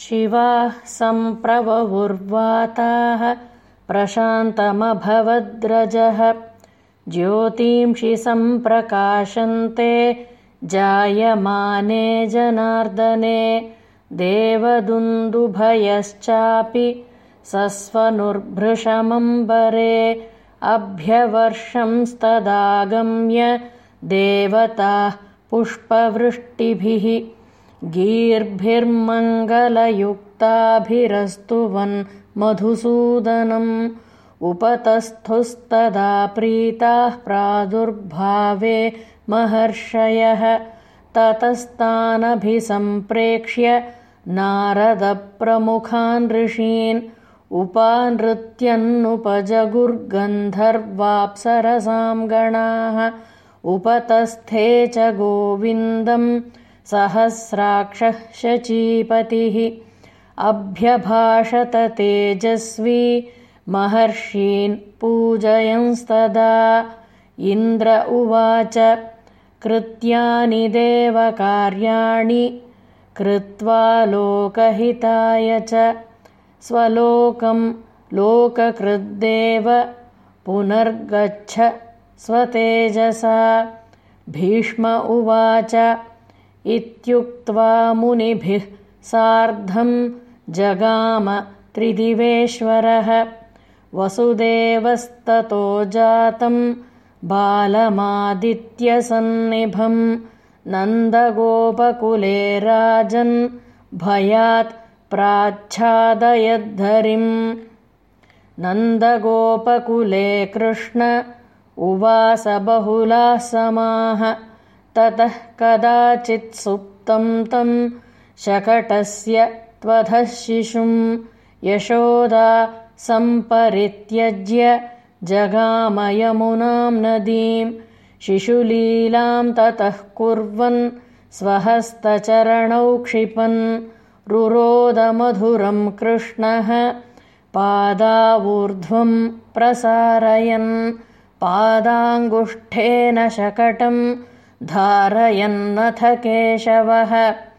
शिवाः सम्प्रवहुर्वाताः प्रशान्तमभवद्रजः। ज्योतींषि सम्प्रकाशन्ते जायमाने जनार्दने देवदुन्दुभयश्चापि सस्वनुर्भृशमम्बरे अभ्यवर्षंस्तदागम्य देवताः पुष्पवृष्टिभिः गीर्भिर्मङ्गलयुक्ताभिरस्तुवन् मधुसूदनम् उपतस्थुस्तदा प्रीताः प्रादुर्भावे महर्षयः ततस्तानभिसम्प्रेक्ष्य नारदप्रमुखान् ऋषीन् उपानृत्यन्नुपजगुर्गन्धर्वाप्सरसां गणाः उपतस्थे च गोविन्दम् सहस्राक्षः शचीपतिः। अभ्यभाषत तेजस्वी महर्षीन् पूजयंस्तदा। इन्द्र उवाच कृत्यानि देवकार्याणि कृत्वा लोकहिताय च। स्वलोकं लोककृद्देव पुनर्गच्छ स्वतेजसा। भीष्म उवाच इत्युक्त्वा मुनिभिः सार्धं जगाम त्रिदिवेश्वरः। वसुदेवस्ततो जातं बालमादित्यसन्निभं। नन्दगोपकुले राजन् भयात् प्राच्छादयद्धरिम् नन्दगोपकुले कृष्ण उवास बहुलाः समाः ततः कदाचित् सुप्तं तं शकटस्य त्वधः शिशुं यशोदा सम्परित्यज्य जगामयमुनां नदीं शिशुलीलां ततः कुर्वन् स्वहस्तचरणौ क्षिपन् रुरोदमधुरं कृष्णः पादावूर्ध्वं प्रसारयन् पादाङ्गुष्ठेन शकटं धारयन्नथ केशवः